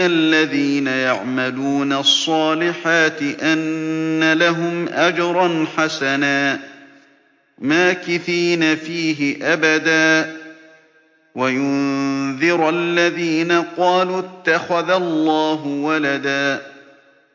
الَّذِينَ يَعْمَلُونَ الصَّالِحَاتِ أَنَّ لَهُمْ أَجْرًا حَسَنًا مَّاكِثِينَ فِيهِ أَبَدًا. وَيُنذِرَ الَّذِينَ قَالُوا اتَّخَذَ اللَّهُ وَلَدًا.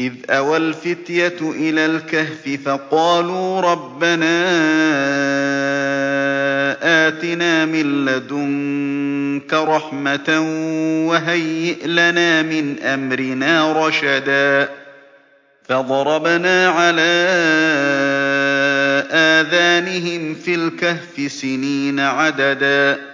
إِذْ أَوَى الْفِتْيَةُ إِلَى الْكَهْفِ فَقَالُوا رَبَّنَا آتِنَا مِن لَّدُنكَ رَحْمَةً وَهَيِّئْ لَنَا مِنْ أَمْرِنَا رَشَدًا فَضَرَبْنَا عَلَىٰ آذَانِهِمْ فِي الْكَهْفِ سِنِينَ عَدَدًا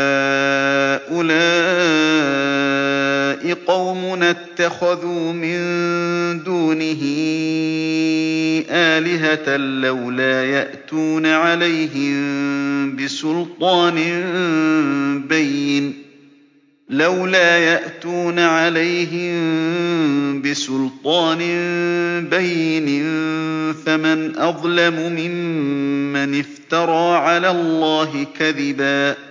هَٰؤُلَاءِ قَوْمُنَا اتَّخَذُوا مِن دُونِهِ آلِهَةً ۖ لَّوْلَا يَأْتُونَ عَلَيْهِم بِسُلْطَانٍ بَيِّنٍ ۖ. فَمَنْ أَظْلَمُ مِمَّنِ افْتَرَىٰ عَلَى اللَّهِ كَذِبًا.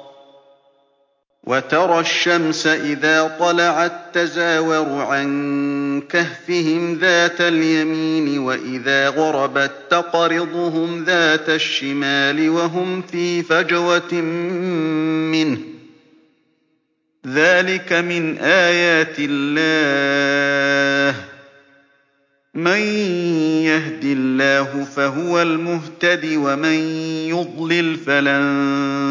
وَتَرَى الشَّمْسَ إِذَا طَلَعَت تَّزَاوَرُ عَن كَهْفِهِمْ ذَاتَ الْيَمِينِ وَإِذَا غَرَبَت تَّقْرِضُهُمْ ذَاتَ الشِّمَالِ وَهُمْ فِي فَجْوَةٍ مِّنْهُ ۚ. ذَٰلِكَ مِنْ آيَاتِ اللَّهِ ۗ. مَن يَهْدِ اللَّهُ فَهُوَ الْمُهْتَدِ ۖ وَمَن يُضْلِلْ فَلَن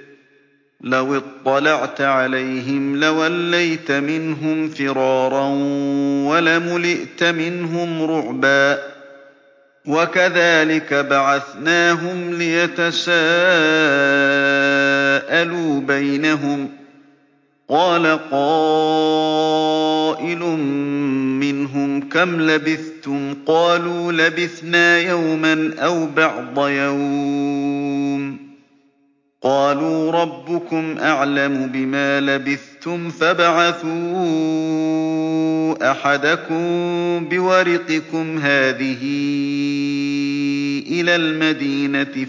لَوِ اطَّلَعْتَ عَلَيْهِمْ لَوَلَّيْتَ مِنْهُمْ فِرَارًا وَلَمُلِئْتَ مِنْهُمْ رُعْبًا وَكَذَٰلِكَ بَعَثْنَاهُمْ لِيَتَسَاءَلُوا بَيْنَهُمْ ۚ قَالَ قَائِلٌ مِّنْهُمْ كَمْ لَبِثْتُمْ ۖ قَالُوا لَبِثْنَا يَوْمًا أَوْ بَعْضَ يَوْمٍ ۚ قَالُوا رَبُّكُمْ أَعْلَمُ بِمَا لَبِثْتُمْ فَابْعَثُوا أَحَدَكُم بِوَرِقِكُمْ هَٰذِهِ إِلَى الْمَدِينَةِ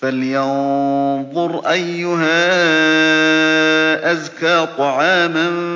فَلْيَنظُرْ أَيُّهَا أَزْكَىٰ طَعَامًا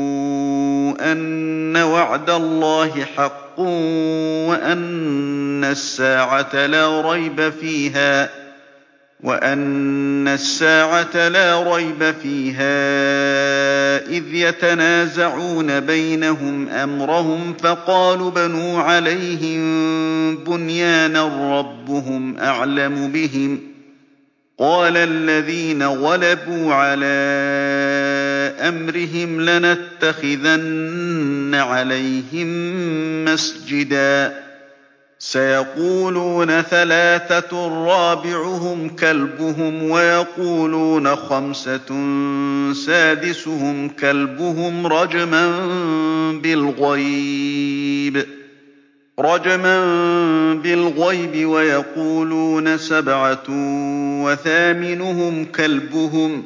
أَنَّ وَعْدَ اللَّهِ حَقٌّ وَأَنَّ السَّاعَةَ لَا رَيْبَ فِيهَا إِذْ يَتَنَازَعُونَ بَيْنَهُمْ أَمْرَهُمْ فَقَالُوا ابْنُوا عَلَيْهِم بُنْيَانًا رَّبُّهُمْ أَعْلَمُ بِهِمْ ۚ قَالَ الَّذِينَ غَلَبُوا عَلَىٰ أَمْرِهِمْ لَنَتَّخِذَنَّ عَلَيْهِم مَّسْجِدًا. سَيَقُولُونَ ثَلَاثَةٌ رَّابِعُهُمْ كَلْبُهُمْ وَيَقُولُونَ خَمْسَةٌ سَادِسُهُمْ كَلْبُهُمْ رَجْمًا بِالْغَيْبِ. وَيَقُولُونَ سَبْعَةٌ وَثَامِنُهُمْ كَلْبُهُمْ ۚ.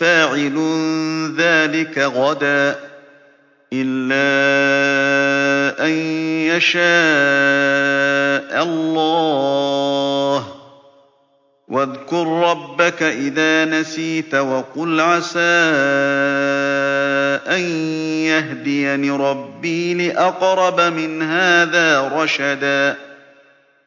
فَاعِلٌ ذَٰلِكَ غَدًا إِلَّا أَن يَشَاءَ اللَّهُ ۚ. وَاذْكُر رَّبَّكَ إِذَا نَسِيتَ وَقُلْ عَسَىٰ أَن يَهْدِيَنِ رَبِّي لِأَقْرَبَ مِنْ هَٰذَا رَشَدًا.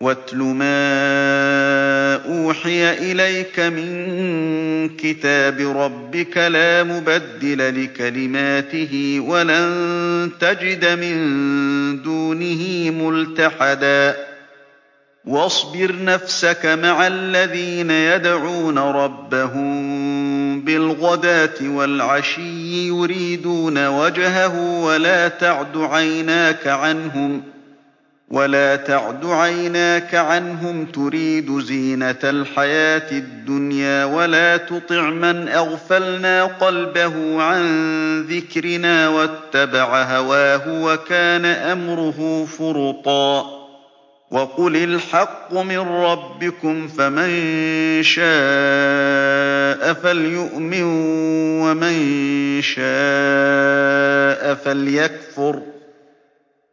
وَاتْلُ مَا أُوحِيَ إِلَيْكَ مِن كِتَابِ رَبِّكَ ۖ لَا مُبَدِّلَ لِكَلِمَاتِهِ وَلَن تَجِدَ مِن دُونِهِ مُلْتَحَدًا. وَاصْبِرْ نَفْسَكَ مَعَ الَّذِينَ يَدْعُونَ رَبَّهُم بِالْغَدَاةِ وَالْعَشِيِّ يُرِيدُونَ وَجْهَهُ وَلَا تَعْدُ عَيْنَاكَ عَنْهُمْ. تُرِيدُ زِينَةَ الْحَيَاةِ الدُّنْيَا وَلَا تُطِعْ مَنْ أَغْفَلْنَا قَلْبَهُ عَن ذِكْرِنَا وَاتَّبَعَ هَوَاهُ وَكَانَ أَمْرُهُ فُرُطًا وَقُلِ الْحَقُّ مِن رَّبِّكُمْ ۖ فَمَن شَاءَ فَلْيُؤْمِن وَمَن شَاءَ فَلْيَكْفُرْ ۚ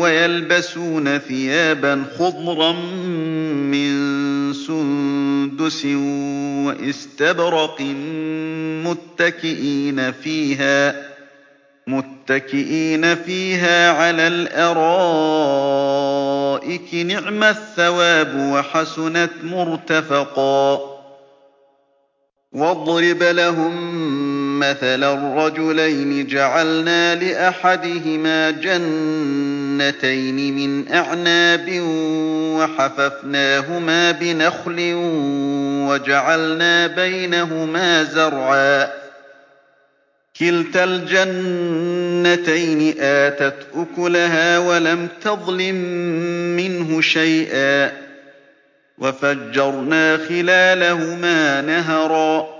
وَيَلْبَسُونَ ثِيَابًا خُضْرًا مِّن سُندُسٍ وَإِسْتَبْرَقٍ مُّتَّكِئِينَ فِيهَا عَلَى الْأَرَائِكِ ۚ نِعْمَ الثَّوَابُ وَحَسُنَتْ مُرْتَفَقًا. وَاضْرِبْ لَهُم مَّثَلًا رَّجُلَيْنِ جَعَلْنَا لِأَحَدِهِمَا جَنَّتَيْنِ مِنْ أَعْنَابٍ وَحَفَفْنَاهُمَا بِنَخْلٍ وَجَعَلْنَا بَيْنَهُمَا زَرْعًا ۚ. كِلْتَا الْجَنَّتَيْنِ آتَتْ أُكُلَهَا وَلَمْ تَظْلِم مِّنْهُ شَيْئًا ۚ. وَفَجَّرْنَا خِلَالَهُمَا نَهَرًا ۚ.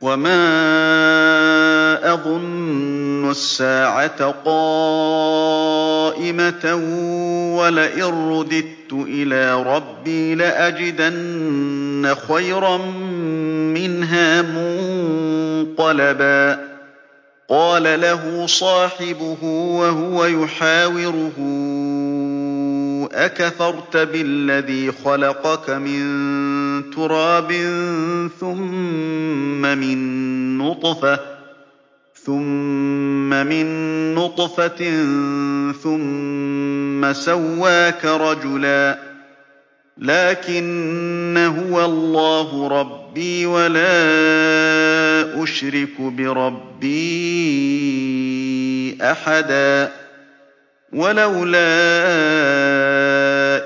وَمَا أَظُنُّ السَّاعَةَ قَائِمَةً وَلَئِن رُّدِدتُّ إِلَىٰ رَبِّي لَأَجِدَنَّ خَيْرًا مِّنْهَا مُنقَلَبًا قَالَ لَهُ صَاحِبُهُ وَهُوَ يُحَاوِرُهُ أَكَفَرْتَ بِالَّذِي خَلَقَكَ مِن تُرَابٍ ثُمَّ مِن نُّطْفَةٍ ثُمَّ سَوَّاكَ رَجُلًا. لَّٰكِنَّ هُوَ اللَّهُ رَبِّي وَلَا أُشْرِكُ بِرَبِّي أَحَدًا. وَلَوْلَا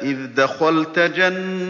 إِذْ دَخَلْتَ جَنَّتَكَ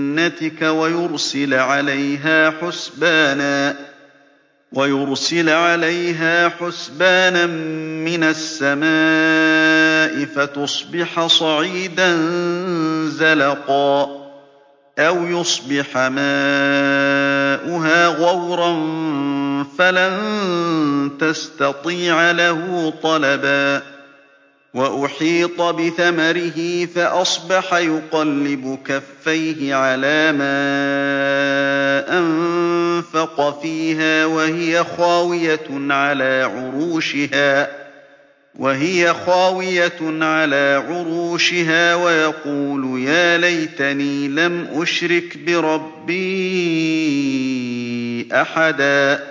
جَنَّتِكَ وَيُرْسِلَ عَلَيْهَا حُسْبَانًا مِّنَ السَّمَاءِ فَتُصْبِحَ صَعِيدًا زَلَقًا أَوْ يُصْبِحَ مَاؤُهَا غَوْرًا فَلَن تَسْتَطِيعَ لَهُ طَلَبًا. وَأُحِيطَ بِثَمَرِهِ فَأَصْبَحَ يُقَلِّبُ كَفَّيْهِ عَلَىٰ مَا أَنفَقَ فِيهَا وَهِيَ خَاوِيَةٌ عَلَىٰ عُرُوشِهَا وَيَقُولُ يَا لَيْتَنِي لَمْ أُشْرِكْ بِرَبِّي أَحَدًا.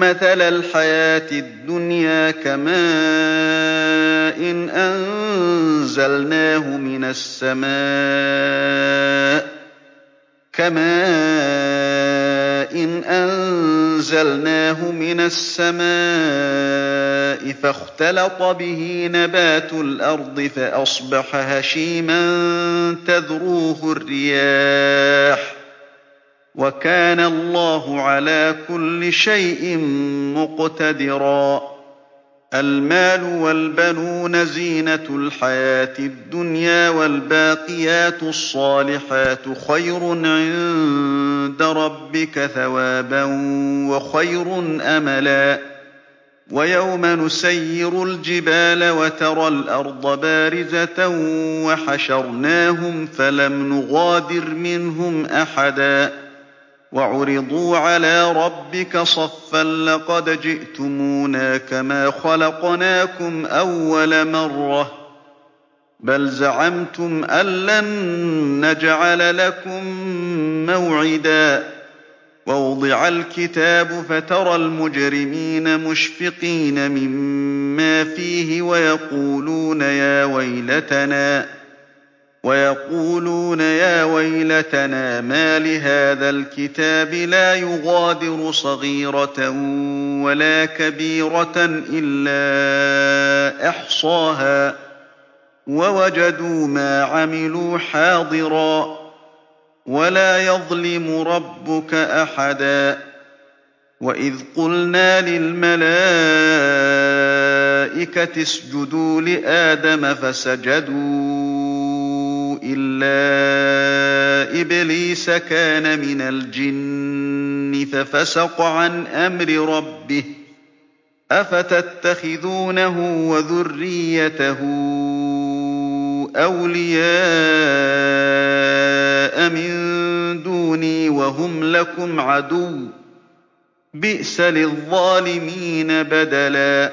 مَّثَلَ الْحَيَاةِ الدُّنْيَا كَمَاءٍ أَنزَلْنَاهُ مِنَ السَّمَاءِ فَاخْتَلَطَ بِهِ نَبَاتُ الْأَرْضِ فَأَصْبَحَ هَشِيمًا تَذْرُوهُ الرِّيَاحُ ۗ وَكَانَ اللَّهُ عَلَىٰ كُلِّ شَيْءٍ مُّقْتَدِرًا. الْمَالُ وَالْبَنُونَ زِينَةُ الْحَيَاةِ الدُّنْيَا ۖ وَالْبَاقِيَاتُ الصَّالِحَاتُ خَيْرٌ عِندَ رَبِّكَ ثَوَابًا وَخَيْرٌ أَمَلًا. وَيَوْمَ نُسَيِّرُ الْجِبَالَ وَتَرَى الْأَرْضَ بَارِزَةً وَحَشَرْنَاهُمْ فَلَمْ نُغَادِرْ مِنْهُمْ أَحَدًا. وَعُرِضُوا عَلَىٰ رَبِّكَ صَفًّا لَّقَدْ جِئْتُمُونَا كَمَا خَلَقْنَاكُمْ أَوَّلَ مَرَّةٍ ۚ. بَلْ زَعَمْتُمْ أَن لَّن نَّجْعَلَ لَكُم مَّوْعِدًا. وَوُضِعَ الْكِتَابُ فَتَرَى الْمُجْرِمِينَ مُشْفِقِينَ مِمَّا فِيهِ وَيَقُولُونَ يَا وَيْلَتَنَا. مَالِ هَٰذَا الْكِتَابِ لَا يُغَادِرُ صَغِيرَةً وَلَا كَبِيرَةً إِلَّا أَحْصَاهَا ۚ وَوَجَدُوا مَا عَمِلُوا حَاضِرًا ۗ وَلَا يَظْلِمُ رَبُّكَ أَحَدًا وَإِذْ قُلْنَا لِلْمَلَائِكَةِ اسْجُدُوا لِآدَمَ فَسَجَدُوا إِلَّا إِبْلِيسَ كَانَ مِنَ الْجِنِّ فَفَسَقَ عَنْ أَمْرِ رَبِّهِ ۗ أَفَتَتَّخِذُونَهُ وَذُرِّيَّتَهُ أَوْلِيَاءَ مِن دُونِي وَهُمْ لَكُمْ عَدُوٌّ ۚ بِئْسَ لِلظَّالِمِينَ بَدَلًا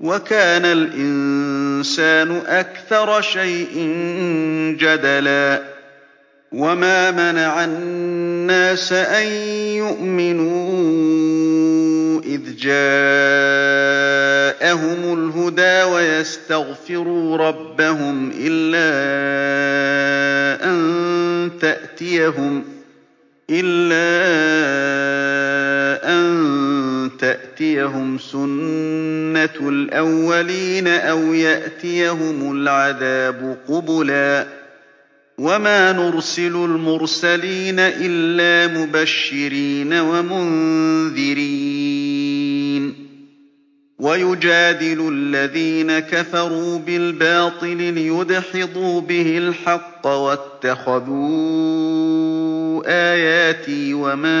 وَكَانَ الْإِنسَانُ أَكْثَرَ شَيْءٍ جَدَلًا وَمَا مَنَعَ النَّاسَ أَن يُؤْمِنُوا إِذْ جَاءَهُمُ الْهُدَىٰ وَيَسْتَغْفِرُوا رَبَّهُمْ إِلَّا أَن تَأْتِيَهُمْ سُنَّةُ الْأَوَّلِينَ أَوْ يَأْتِيَهُمُ الْعَذَابُ قُبُلًا ۚ وَمَا نُرْسِلُ الْمُرْسَلِينَ إِلَّا مُبَشِّرِينَ وَمُنذِرِينَ ۖ. وَيُجَادِلُ الَّذِينَ كَفَرُوا بِالْبَاطِلِ لِيُدْحِضُوا بِهِ الْحَقَّ ۖ وَاتَّخَذُوا آيَاتِي وَمَا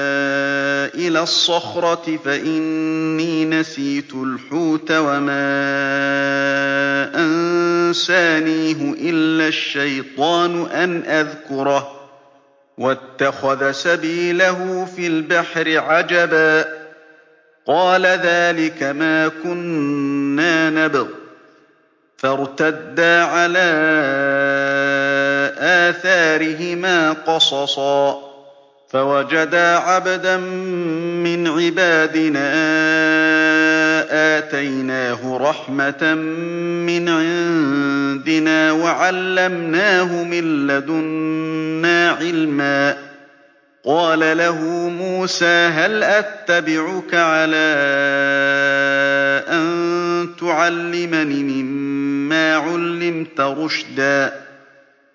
إِلَى الصَّخْرَةِ فَإِنِّي نَسِيتُ الْحُوتَ وَمَا أَنسَانِيهُ إِلَّا الشَّيْطَانُ أَنْ أَذْكُرَهُ ۚ وَاتَّخَذَ سَبِيلَهُ فِي الْبَحْرِ عَجَبًا قَالَ ذَٰلِكَ مَا كُنَّا نَبْغِ ۚ فَارْتَدَّا عَلَىٰ آثَارِهِمَا قَصَصًا فَوَجَدَا عَبْدًا مِّنْ عِبَادِنَا آتَيْنَاهُ رَحْمَةً مِّنْ عِندِنَا وَعَلَّمْنَاهُ مِن لَّدُنَّا عِلْمًا. قَالَ لَهُ مُوسَىٰ هَلْ أَتَّبِعُكَ عَلَىٰ أَن تُعَلِّمَنِ مِمَّا عُلِّمْتَ رُشْدًا؟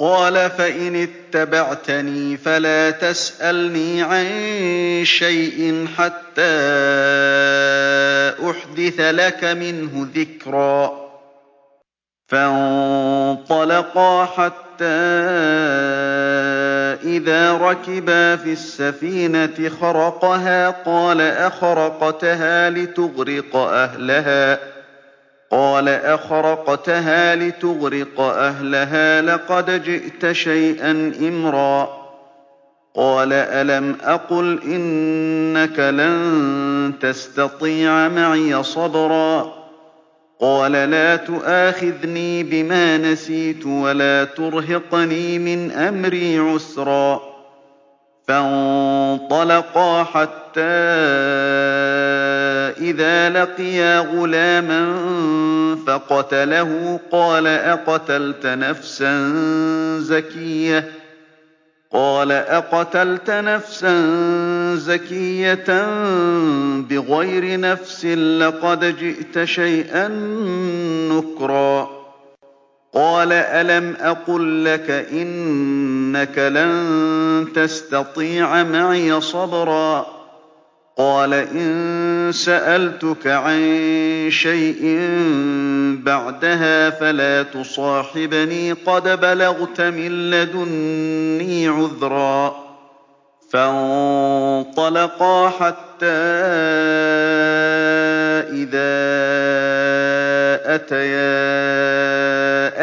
قَالَ فَإِنِ اتَّبَعْتَنِي فَلَا تَسْأَلْنِي عَن شَيْءٍ حَتَّىٰ أُحْدِثَ لَكَ مِنْهُ ذِكْرًا. فَانطَلَقَا حَتَّىٰ إِذَا رَكِبَا فِي السَّفِينَةِ خَرَقَهَا قَالَ أَخَرَقْتَهَا لِتُغْرِقَ أَهْلَهَا. لَقَدْ جِئْتَ شَيْئًا إِمْرًا. قَالَ أَلَمْ أَقُلْ إِنَّكَ لَن تَسْتَطِيعَ مَعِيَ صَبْرًا. قَالَ لَا تُؤَاخِذْنِي بِمَا نَسِيتُ وَلَا تُرْهِقْنِي مِنْ أَمْرِي عُسْرًا. فَانطَلَقَا حَتَّىٰ إِذَا لَقِيَا غُلَامًا فَقَتَلَهُ قَالَ أَقَتَلْتَ نَفْسًا زَكِيَّةً؟ بِغَيْرِ نَفْسٍ لَّقَدْ جِئْتَ شَيْئًا نُّكْرًا. قَالَ أَلَمْ أَقُل لَّكَ إِنَّكَ لَن تَسْتَطِيعَ مَعِيَ صَبْرًا؟ قَالَ إِن سَأَلْتُكَ عَن شَيْءٍ بَعْدَهَا فَلَا تُصَاحِبْنِي ۖ قَدْ بَلَغْتَ مِن لَّدُنِّي عُذْرًا فَانطَلَقَا حَتَّىٰ إِذَا أَتَيَا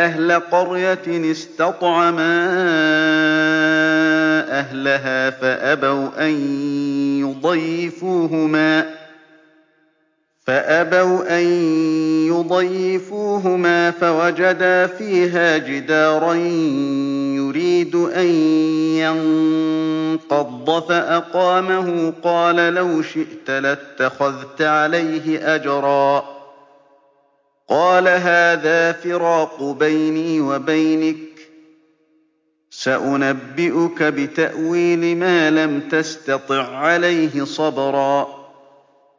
أَهْلَ قَرْيَةٍ اسْتَطْعَمَا أَهْلَهَا فَأَبَوْا أَن يُضَيِّفُوهُمَا فَوَجَدَا فِيهَا جِدَارًا يُرِيدُ أَن يَنقَضَّ فَأَقَامَهُ قَالَ لَوْ شِئْتَ لَاتَّخَذْتَ عَلَيْهِ أَجْرًا قَالَ هَٰذَا فِرَاقُ بَيْنِي وَبَيْنِكَ ۚ سَأُنَبِّئُكَ بِتَأْوِيلِ مَا لَمْ تَسْتَطِع عَّلَيْهِ صَبْرًا.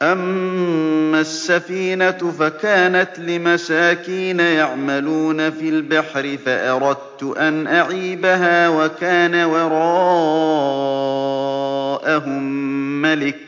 أَمَّا السَّفِينَةُ فَكَانَتْ لِمَسَاكِينَ يَعْمَلُونَ فِي الْبَحْرِ فَأَرَدتُّ أَنْ أَعِيبَهَا وَكَانَ وَرَاءَهُم مَّلِكٌ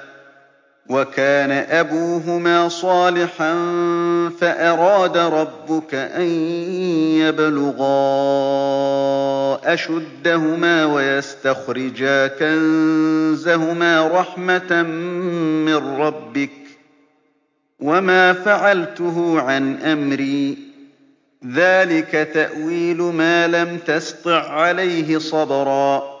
فَأَرَادَ رَبُّكَ أَن يَبْلُغَا أَشُدَّهُمَا وَيَسْتَخْرِجَا كَنزَهُمَا رَحْمَةً مِّن رَّبِّكَ ۚ وَمَا فَعَلْتُهُ عَنْ أَمْرِي ۚ. ذَٰلِكَ تَأْوِيلُ مَا لَمْ تَسْطِع عَّلَيْهِ صَبْرًا.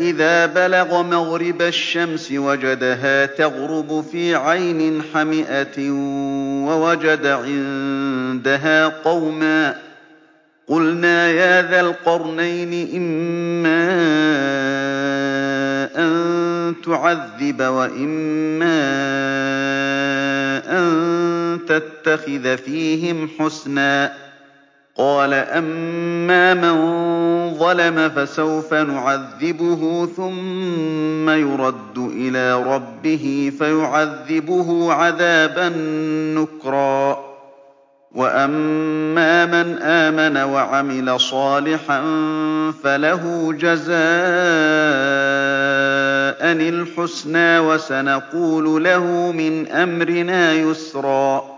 إِذَا بَلَغَ مَغْرِبَ الشَّمْسِ وَجَدَهَا تَغْرُبُ فِي عَيْنٍ حَمِئَةٍ وَوَجَدَ عِندَهَا قَوْمًا ۗ قُلْنَا يَا ذَا الْقَرْنَيْنِ إِمَّا أَن تُعَذِّبَ وَإِمَّا أَن تَتَّخِذَ فِيهِمْ حُسْنًا قَالَ أَمَّا مَن ظَلَمَ فَسَوْفَ نُعَذِّبُهُ ثُمَّ يُرَدُّ إِلَىٰ رَبِّهِ فَيُعَذِّبُهُ عَذَابًا نُّكْرًا. وَأَمَّا مَنْ آمَنَ وَعَمِلَ صَالِحًا فَلَهُ جَزَاءً الْحُسْنَىٰ ۖ وَسَنَقُولُ لَهُ مِنْ أَمْرِنَا يُسْرًا.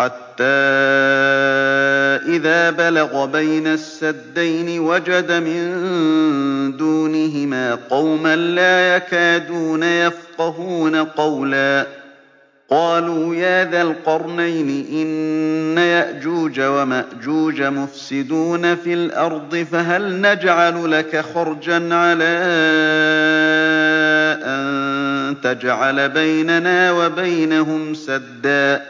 حَتَّىٰ إِذَا بَلَغَ بَيْنَ السَّدَّيْنِ وَجَدَ مِن دُونِهِمَا قَوْمًا لَّا يَكَادُونَ يَفْقَهُونَ قَوْلًا. قَالُوا يَا ذَا الْقَرْنَيْنِ إِنَّ يَأْجُوجَ وَمَأْجُوجَ مُفْسِدُونَ فِي الْأَرْضِ فَهَلْ نَجْعَلُ لَكَ خَرْجًا عَلَىٰ أَن تَجْعَلَ بَيْنَنَا وَبَيْنَهُمْ سَدًّا؟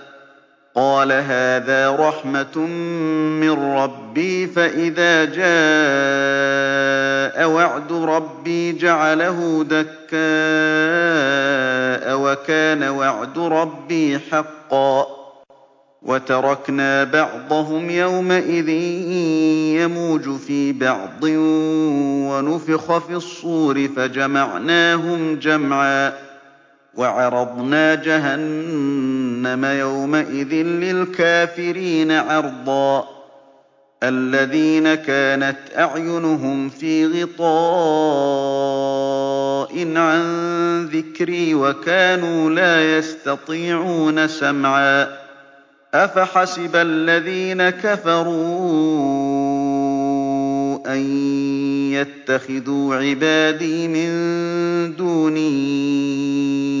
قَالَ هَٰذَا رَحْمَةٌ مِّن رَّبِّي ۖ فَإِذَا جَاءَ وَعْدُ رَبِّي جَعَلَهُ دَكَّاءَ ۖ وَكَانَ وَعْدُ رَبِّي حَقًّا ۖ. وَتَرَكْنَا بَعْضَهُمْ يَوْمَئِذٍ يَمُوجُ فِي بَعْضٍ ۖ وَنُفِخَ فِي الصُّورِ فَجَمَعْنَاهُمْ جَمْعًا. وَعَرَضْنَا جَهَنَّمَ يَوْمَئِذٍ لِّلْكَافِرِينَ عَرْضًا. الَّذِينَ كَانَتْ أَعْيُنُهُمْ فِي غِطَاءٍ عَن ذِكْرِي وَكَانُوا لَا يَسْتَطِيعُونَ سَمْعًا. أَفَحَسِبَ الَّذِينَ كَفَرُوا أَن يَتَّخِذُوا عِبَادِي مِن دُونِي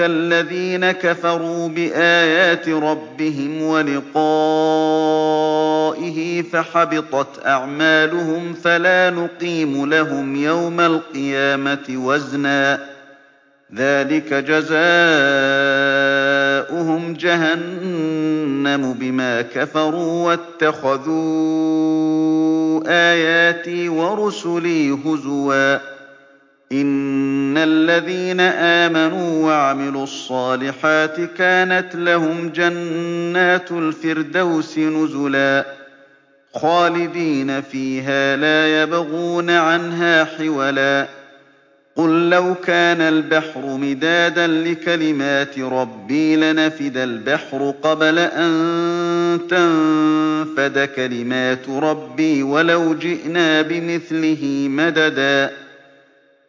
أُولَٰئِكَ الَّذِينَ كَفَرُوا بِآيَاتِ رَبِّهِمْ وَلِقَائِهِ فَحَبِطَتْ أَعْمَالُهُمْ فَلَا نُقِيمُ لَهُمْ يَوْمَ الْقِيَامَةِ وَزْنًا. ذَٰلِكَ جَزَاؤُهُمْ جَهَنَّمُ بِمَا كَفَرُوا وَاتَّخَذُوا آيَاتِي وَرُسُلِي هُزُوًا ۚ. إِنَّ الَّذِينَ آمَنُوا وَعَمِلُوا الصَّالِحَاتِ كَانَتْ لَهُمْ جَنَّاتُ الْفِرْدَوْسِ نُزُلًا خَالِدِينَ فِيهَا لَا يَبْغُونَ عَنْهَا حِوَلًا قُل لَّوْ كَانَ الْبَحْرُ مِدَادًا لِّكَلِمَاتِ رَبِّي لَنَفِدَ الْبَحْرُ قَبْلَ أَن تَنفَدَ كَلِمَاتُ رَبِّي وَلَوْ جِئْنَا بِمِثْلِهِ مَدَدًا